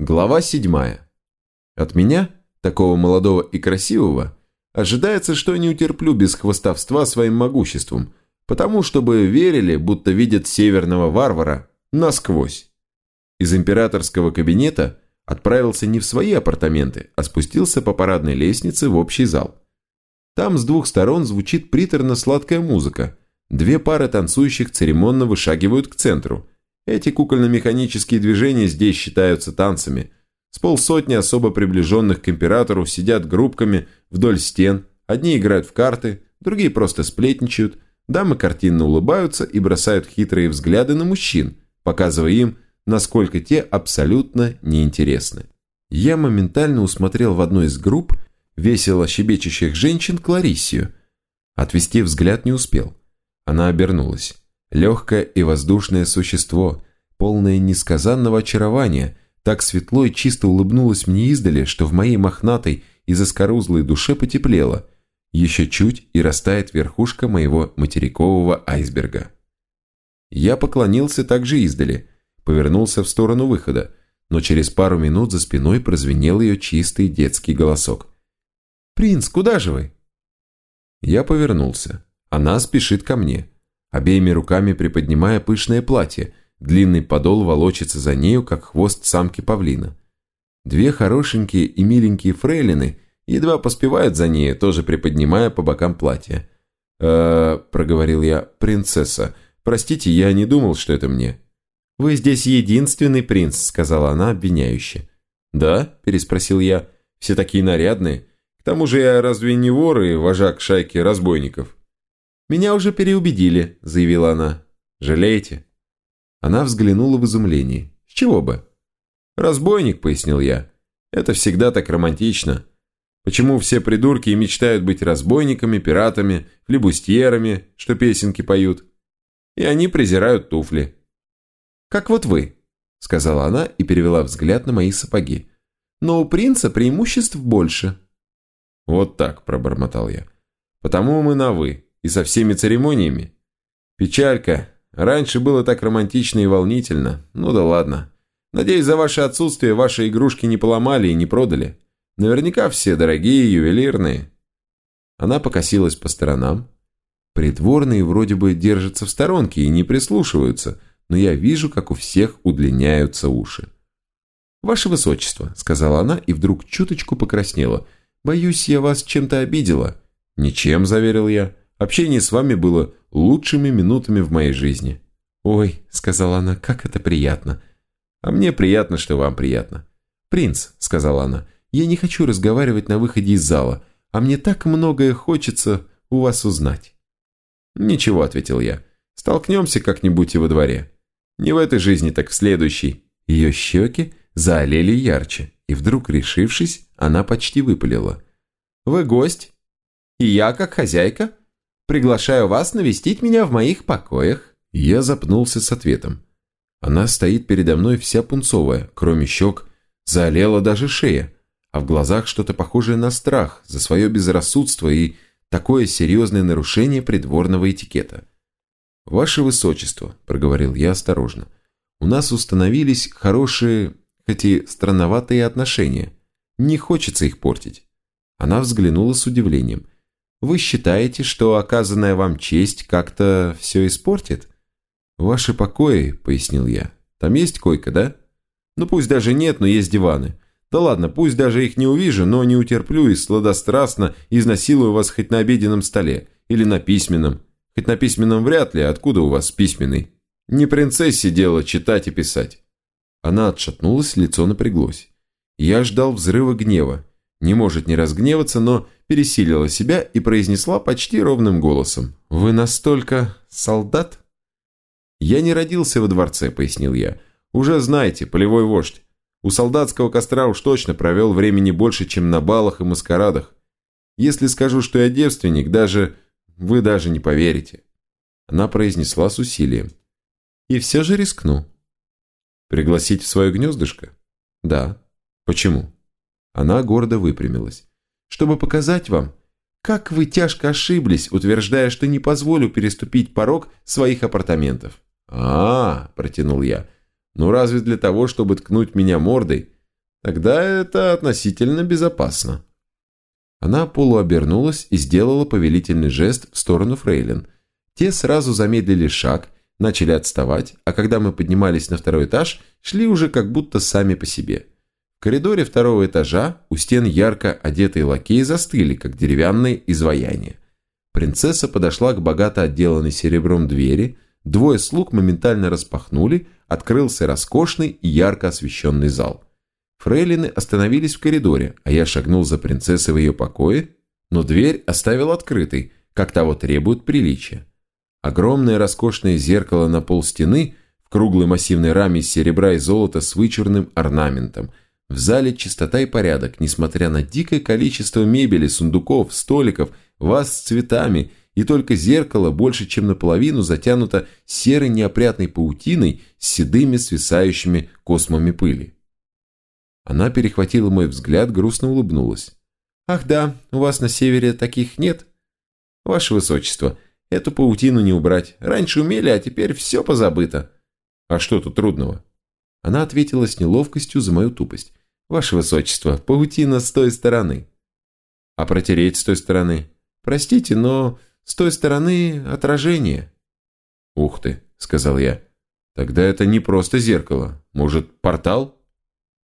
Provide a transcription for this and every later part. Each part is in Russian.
Глава седьмая. От меня, такого молодого и красивого, ожидается, что не утерплю без хвостовства своим могуществом, потому чтобы верили, будто видят северного варвара насквозь. Из императорского кабинета отправился не в свои апартаменты, а спустился по парадной лестнице в общий зал. Там с двух сторон звучит приторно-сладкая музыка. Две пары танцующих церемонно вышагивают к центру. Эти кукольно-механические движения здесь считаются танцами. С полсотни особо приближенных к императору сидят группками вдоль стен. Одни играют в карты, другие просто сплетничают. Дамы картинно улыбаются и бросают хитрые взгляды на мужчин, показывая им, насколько те абсолютно неинтересны. Я моментально усмотрел в одной из групп весело щебечущих женщин Клариссию. Отвести взгляд не успел. Она обернулась. Легкое и воздушное существо, полное несказанного очарования, так светло и чисто улыбнулось мне издали, что в моей мохнатой и заскорузлой душе потеплело. Еще чуть и растает верхушка моего материкового айсберга. Я поклонился также издали, повернулся в сторону выхода, но через пару минут за спиной прозвенел ее чистый детский голосок. «Принц, куда же вы?» Я повернулся. Она спешит ко мне, обеими руками приподнимая пышное платье, длинный подол волочится за нею, как хвост самки павлина. Две хорошенькие и миленькие фрейлины едва поспевают за ней, тоже приподнимая по бокам платья. «Э-э», проговорил я, – «принцесса, простите, я не думал, что это мне». «Вы здесь единственный принц», – сказала она обвиняюще. «Да?» – переспросил я. «Все такие нарядные. К тому же я разве не вор и вожак шайки разбойников?» «Меня уже переубедили», – заявила она. «Жалеете?» Она взглянула в изумлении. «С чего бы?» «Разбойник», – пояснил я. «Это всегда так романтично. Почему все придурки мечтают быть разбойниками, пиратами, флебустьерами, что песенки поют? И они презирают туфли». «Как вот вы», – сказала она и перевела взгляд на мои сапоги. «Но у принца преимуществ больше». «Вот так», – пробормотал я. «Потому мы на «вы» и со всеми церемониями. Печалька. Раньше было так романтично и волнительно. Ну да ладно. Надеюсь, за ваше отсутствие ваши игрушки не поломали и не продали. Наверняка все дорогие, ювелирные. Она покосилась по сторонам. Притворные вроде бы держатся в сторонке и не прислушиваются, но я вижу, как у всех удлиняются уши. «Ваше Высочество», — сказала она и вдруг чуточку покраснела. «Боюсь, я вас чем-то обидела». «Ничем», — заверил я. Общение с вами было лучшими минутами в моей жизни». «Ой», — сказала она, — «как это приятно». «А мне приятно, что вам приятно». «Принц», — сказала она, — «я не хочу разговаривать на выходе из зала, а мне так многое хочется у вас узнать». «Ничего», — ответил я, — «столкнемся как-нибудь и во дворе. Не в этой жизни, так в следующей». Ее щеки заолели ярче, и вдруг, решившись, она почти выпалила. «Вы гость? И я, как хозяйка, Приглашаю вас навестить меня в моих покоях». Я запнулся с ответом. Она стоит передо мной вся пунцовая, кроме щек, заолела даже шея, а в глазах что-то похожее на страх за свое безрассудство и такое серьезное нарушение придворного этикета. «Ваше Высочество», – проговорил я осторожно, – «у нас установились хорошие, хоть и странноватые отношения. Не хочется их портить». Она взглянула с удивлением. Вы считаете, что оказанная вам честь как-то все испортит? Ваши покои, пояснил я. Там есть койка, да? Ну пусть даже нет, но есть диваны. Да ладно, пусть даже их не увижу, но не утерплю и сладострастно изнасилую вас хоть на обеденном столе. Или на письменном. Хоть на письменном вряд ли, откуда у вас письменный? Не принцессе дело читать и писать. Она отшатнулась, лицо напряглось. Я ждал взрыва гнева. Не может не разгневаться, но пересилила себя и произнесла почти ровным голосом. «Вы настолько солдат?» «Я не родился во дворце», — пояснил я. «Уже знаете, полевой вождь. У солдатского костра уж точно провел времени больше, чем на балах и маскарадах. Если скажу, что я девственник, даже... вы даже не поверите». Она произнесла с усилием. «И все же рискну». «Пригласить в свое гнездышко?» «Да». «Почему?» Она гордо выпрямилась чтобы показать вам, как вы тяжко ошиблись, утверждая, что не позволю переступить порог своих апартаментов. А, -а, -а протянул я. Ну разве для того, чтобы ткнуть меня мордой? Тогда это относительно безопасно. Она полуобернулась и сделала повелительный жест в сторону фрейлин. Те сразу замедлили шаг, начали отставать, а когда мы поднимались на второй этаж, шли уже как будто сами по себе. В коридоре второго этажа у стен ярко одетые лакеи застыли, как деревянные изваяния. Принцесса подошла к богато отделанной серебром двери, двое слуг моментально распахнули, открылся роскошный и ярко освещенный зал. Фрейлины остановились в коридоре, а я шагнул за принцессой в ее покое, но дверь оставил открытой, как того требует приличия. Огромное роскошное зеркало на пол стены в круглой массивной раме из серебра и золота с вычурным орнаментом. В зале чистота и порядок, несмотря на дикое количество мебели, сундуков, столиков, ваз с цветами, и только зеркало больше чем наполовину затянуто серой неопрятной паутиной с седыми свисающими космами пыли. Она перехватила мой взгляд, грустно улыбнулась. «Ах да, у вас на севере таких нет?» «Ваше высочество, эту паутину не убрать. Раньше умели, а теперь все позабыто». «А что тут трудного?» Она ответила с неловкостью за мою тупость. «Ваше высочество, паутина с той стороны». «А протереть с той стороны?» «Простите, но с той стороны отражение». «Ух ты», — сказал я. «Тогда это не просто зеркало. Может, портал?»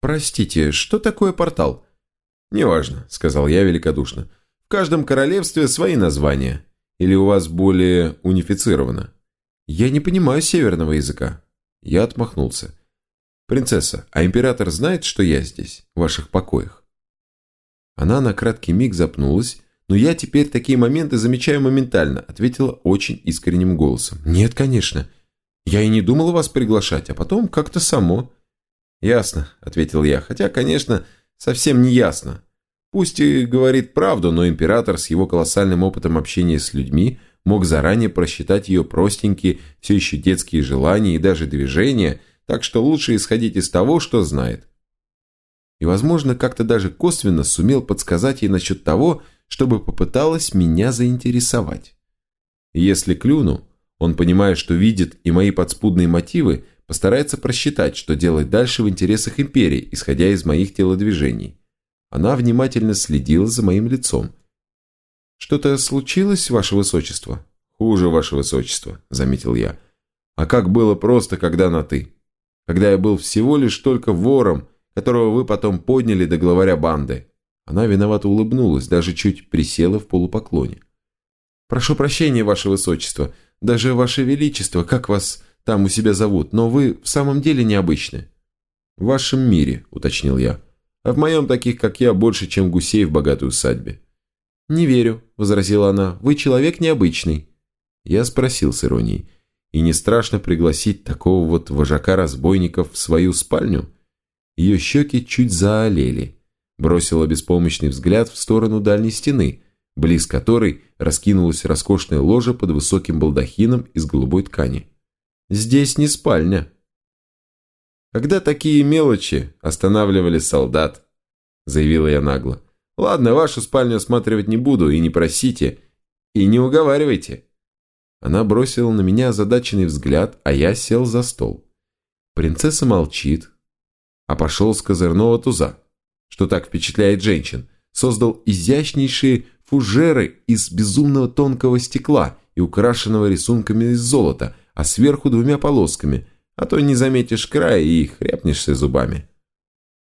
«Простите, что такое портал?» «Неважно», — сказал я великодушно. «В каждом королевстве свои названия. Или у вас более унифицировано?» «Я не понимаю северного языка». Я отмахнулся. «Принцесса, а император знает, что я здесь, в ваших покоях?» Она на краткий миг запнулась, но я теперь такие моменты замечаю моментально, ответила очень искренним голосом. «Нет, конечно. Я и не думала вас приглашать, а потом как-то само. «Ясно», — ответил я, хотя, конечно, совсем не ясно. Пусть и говорит правду, но император с его колоссальным опытом общения с людьми мог заранее просчитать ее простенькие, все еще детские желания и даже движения, так что лучше исходить из того, что знает. И, возможно, как-то даже косвенно сумел подсказать ей насчет того, чтобы попыталась меня заинтересовать. если клюну, он, понимая, что видит и мои подспудные мотивы, постарается просчитать, что делать дальше в интересах империи, исходя из моих телодвижений. Она внимательно следила за моим лицом. «Что-то случилось, ваше высочество?» «Хуже, ваше высочество», — заметил я. «А как было просто, когда на «ты»? Когда я был всего лишь только вором, которого вы потом подняли до главаря банды». Она виновато улыбнулась, даже чуть присела в полупоклоне. «Прошу прощения, ваше высочество. Даже ваше величество, как вас там у себя зовут, но вы в самом деле необычны». «В вашем мире», — уточнил я. «А в моем таких, как я, больше, чем гусей в богатой усадьбе». «Не верю», — возразила она. «Вы человек необычный». Я спросил с иронией. «И не страшно пригласить такого вот вожака разбойников в свою спальню?» Ее щеки чуть заолели. Бросила беспомощный взгляд в сторону дальней стены, близ которой раскинулась роскошная ложа под высоким балдахином из голубой ткани. Здесь не спальня. Когда такие мелочи останавливали солдат, заявила я нагло. Ладно, вашу спальню осматривать не буду и не просите, и не уговаривайте. Она бросила на меня озадаченный взгляд, а я сел за стол. Принцесса молчит, а пошел с козырного туза, что так впечатляет женщин, создал изящнейшие фужеры из безумного тонкого стекла и украшенного рисунками из золота – а сверху двумя полосками, а то не заметишь края и хряпнешься зубами.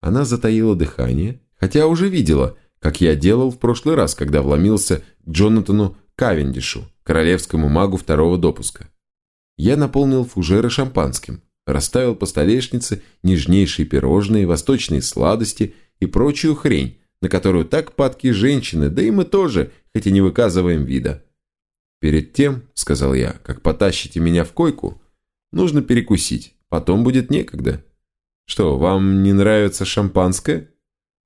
Она затаила дыхание, хотя уже видела, как я делал в прошлый раз, когда вломился к Джонатану Кавендишу, королевскому магу второго допуска. Я наполнил фужеры шампанским, расставил по столешнице нежнейшие пирожные, восточные сладости и прочую хрень, на которую так падки женщины, да и мы тоже, хоть и не выказываем вида. «Перед тем, — сказал я, — как потащите меня в койку, нужно перекусить, потом будет некогда. Что, вам не нравится шампанское?»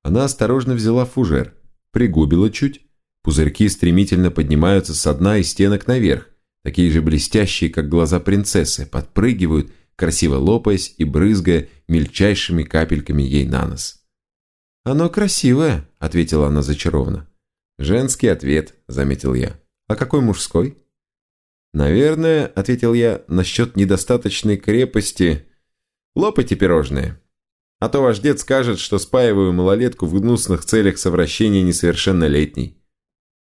Она осторожно взяла фужер, пригубила чуть. Пузырьки стремительно поднимаются со дна и стенок наверх, такие же блестящие, как глаза принцессы, подпрыгивают, красиво лопаясь и брызгая мельчайшими капельками ей на нос. «Оно красивое», — ответила она зачарованно. «Женский ответ», — заметил я. А какой мужской? Наверное, ответил я, насчет недостаточной крепости. Лопайте пирожные. А то ваш дед скажет, что спаиваю малолетку в гнусных целях совращения несовершеннолетней».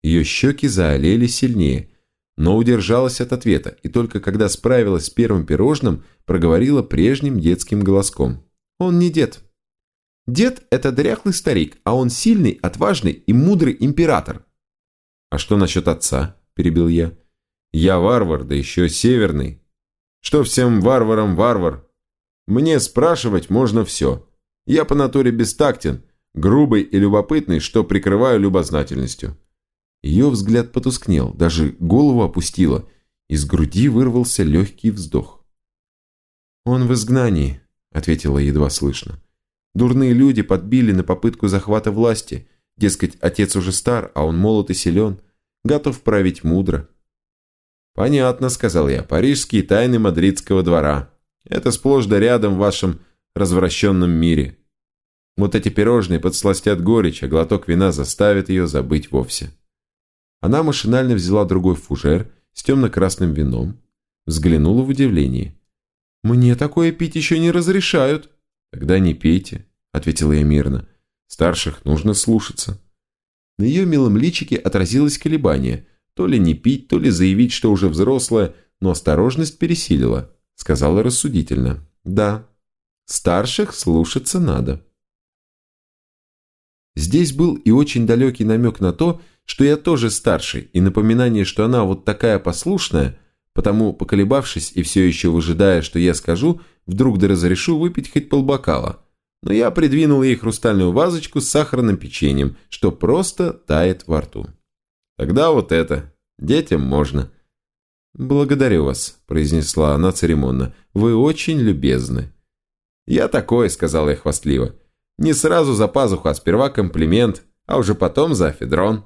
Ее щеки заолели сильнее, но удержалась от ответа, и только когда справилась с первым пирожным, проговорила прежним детским голоском. «Он не дед. Дед – это дряхлый старик, а он сильный, отважный и мудрый император». «А что насчет отца?» – перебил я. «Я варвар, да еще северный. Что всем варварам варвар? Мне спрашивать можно все. Я по натуре бестактен, грубый и любопытный, что прикрываю любознательностью». Ее взгляд потускнел, даже голову опустила. Из груди вырвался легкий вздох. «Он в изгнании», — ответила едва слышно. «Дурные люди подбили на попытку захвата власти. Дескать, отец уже стар, а он молод и силен, готов править мудро». «Понятно», — сказал я, — «парижские тайны мадридского двора. Это сплошь да рядом в вашем развращенном мире. Вот эти пирожные подсластят горечь, а глоток вина заставит ее забыть вовсе». Она машинально взяла другой фужер с темно-красным вином, взглянула в удивление. «Мне такое пить еще не разрешают». «Тогда не пейте», — ответила я мирно. «Старших нужно слушаться». На ее милом личике отразилось колебание. То ли не пить, то ли заявить, что уже взрослая, но осторожность пересилила. Сказала рассудительно. «Да, старших слушаться надо». Здесь был и очень далекий намек на то, что я тоже старший, и напоминание, что она вот такая послушная, потому, поколебавшись и все еще выжидая, что я скажу, вдруг да разрешу выпить хоть полбокала. Но я придвинул ей хрустальную вазочку с сахарным печеньем, что просто тает во рту. Тогда вот это. Детям можно. «Благодарю вас», – произнесла она церемонно. «Вы очень любезны». «Я такой», – сказал я хвастливо. «Не сразу за пазуху, а сперва комплимент, а уже потом за федрон».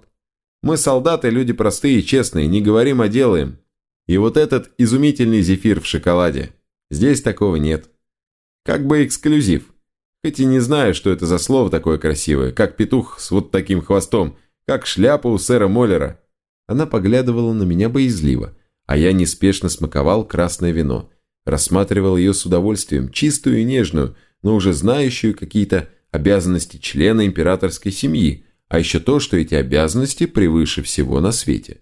Мы солдаты, люди простые и честные, не говорим, а делаем. И вот этот изумительный зефир в шоколаде. Здесь такого нет. Как бы эксклюзив. Хоть и не знаю, что это за слово такое красивое, как петух с вот таким хвостом, как шляпа у сэра Моллера. Она поглядывала на меня боязливо, а я неспешно смаковал красное вино. Рассматривал ее с удовольствием, чистую и нежную, но уже знающую какие-то обязанности члена императорской семьи, а еще то, что эти обязанности превыше всего на свете.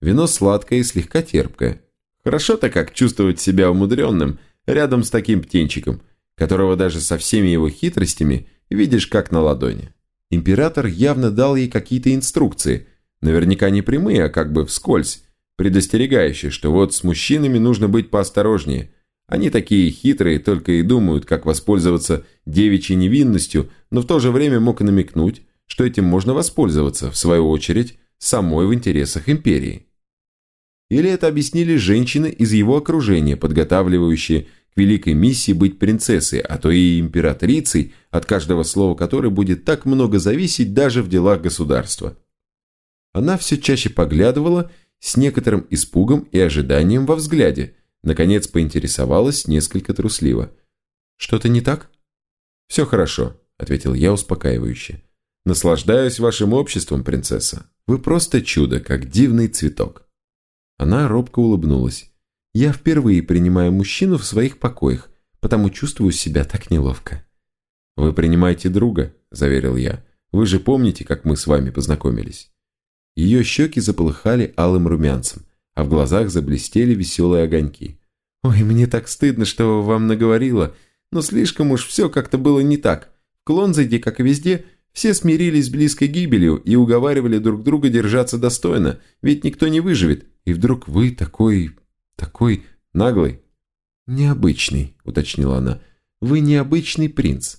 Вино сладкое и слегка терпкое. Хорошо-то как чувствовать себя умудренным рядом с таким птенчиком, которого даже со всеми его хитростями видишь как на ладони. Император явно дал ей какие-то инструкции, наверняка не прямые, а как бы вскользь, предостерегающие, что вот с мужчинами нужно быть поосторожнее. Они такие хитрые, только и думают, как воспользоваться девичьей невинностью, но в то же время мог намекнуть, что этим можно воспользоваться, в свою очередь, самой в интересах империи. Или это объяснили женщины из его окружения, подготавливающие к великой миссии быть принцессой, а то и императрицей, от каждого слова которой будет так много зависеть даже в делах государства. Она все чаще поглядывала с некоторым испугом и ожиданием во взгляде, наконец поинтересовалась несколько трусливо. «Что-то не так?» «Все хорошо», — ответил я успокаивающе. Наслаждаюсь вашим обществом, принцесса. Вы просто чудо, как дивный цветок». Она робко улыбнулась. «Я впервые принимаю мужчину в своих покоях, потому чувствую себя так неловко». «Вы принимаете друга», – заверил я. «Вы же помните, как мы с вами познакомились?» Ее щеки заполыхали алым румянцем, а в глазах заблестели веселые огоньки. «Ой, мне так стыдно, что вам наговорила, но слишком уж все как-то было не так. В Клонзайде, как и везде, – все смирились с близкой гибелью и уговаривали друг друга держаться достойно, ведь никто не выживет. И вдруг вы такой... такой наглый. «Необычный», — уточнила она. «Вы необычный принц.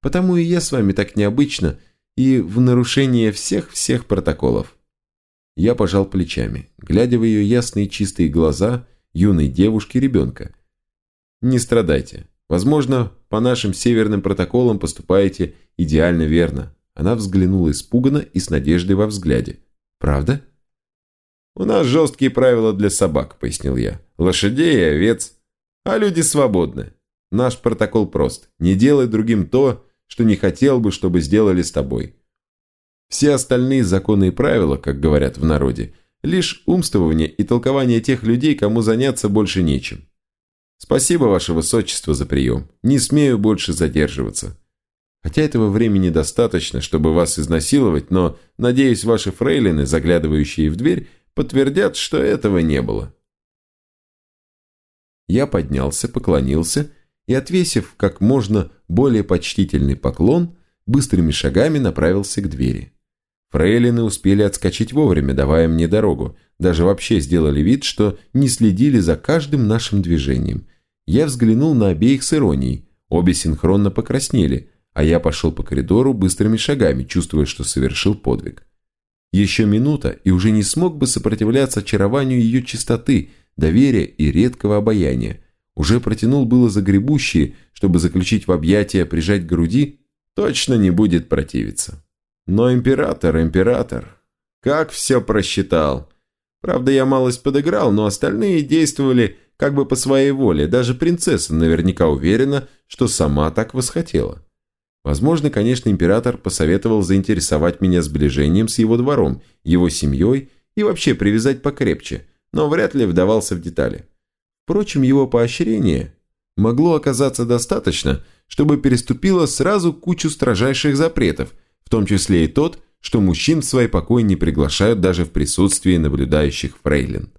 Потому и я с вами так необычно и в нарушение всех-всех протоколов». Я пожал плечами, глядя в ее ясные чистые глаза юной девушки-ребенка. «Не страдайте. Возможно, по нашим северным протоколам поступаете идеально верно». Она взглянула испуганно и с надеждой во взгляде. «Правда?» «У нас жесткие правила для собак», — пояснил я. «Лошадей и овец. А люди свободны. Наш протокол прост. Не делай другим то, что не хотел бы, чтобы сделали с тобой. Все остальные законы и правила, как говорят в народе, лишь умствование и толкование тех людей, кому заняться больше нечем. Спасибо, ваше высочество, за прием. Не смею больше задерживаться. Хотя этого времени достаточно, чтобы вас изнасиловать, но, надеюсь, ваши фрейлины, заглядывающие в дверь, подтвердят, что этого не было. Я поднялся, поклонился и, отвесив как можно более почтительный поклон, быстрыми шагами направился к двери. Фрейлины успели отскочить вовремя, давая мне дорогу, даже вообще сделали вид, что не следили за каждым нашим движением. Я взглянул на обеих с иронией, обе синхронно покраснели, а я пошел по коридору быстрыми шагами, чувствуя, что совершил подвиг. Еще минута, и уже не смог бы сопротивляться очарованию ее чистоты, доверия и редкого обаяния. Уже протянул было загребущие, чтобы заключить в объятия, прижать к груди, точно не будет противиться. Но император, император, как все просчитал. Правда, я малость подыграл, но остальные действовали как бы по своей воле. Даже принцесса наверняка уверена, что сама так восхотела. Возможно, конечно, император посоветовал заинтересовать меня сближением с его двором, его семьей и вообще привязать покрепче, но вряд ли вдавался в детали. Впрочем, его поощрение могло оказаться достаточно, чтобы переступило сразу кучу строжайших запретов, в том числе и тот, что мужчин в свои покои не приглашают даже в присутствии наблюдающих фрейлин.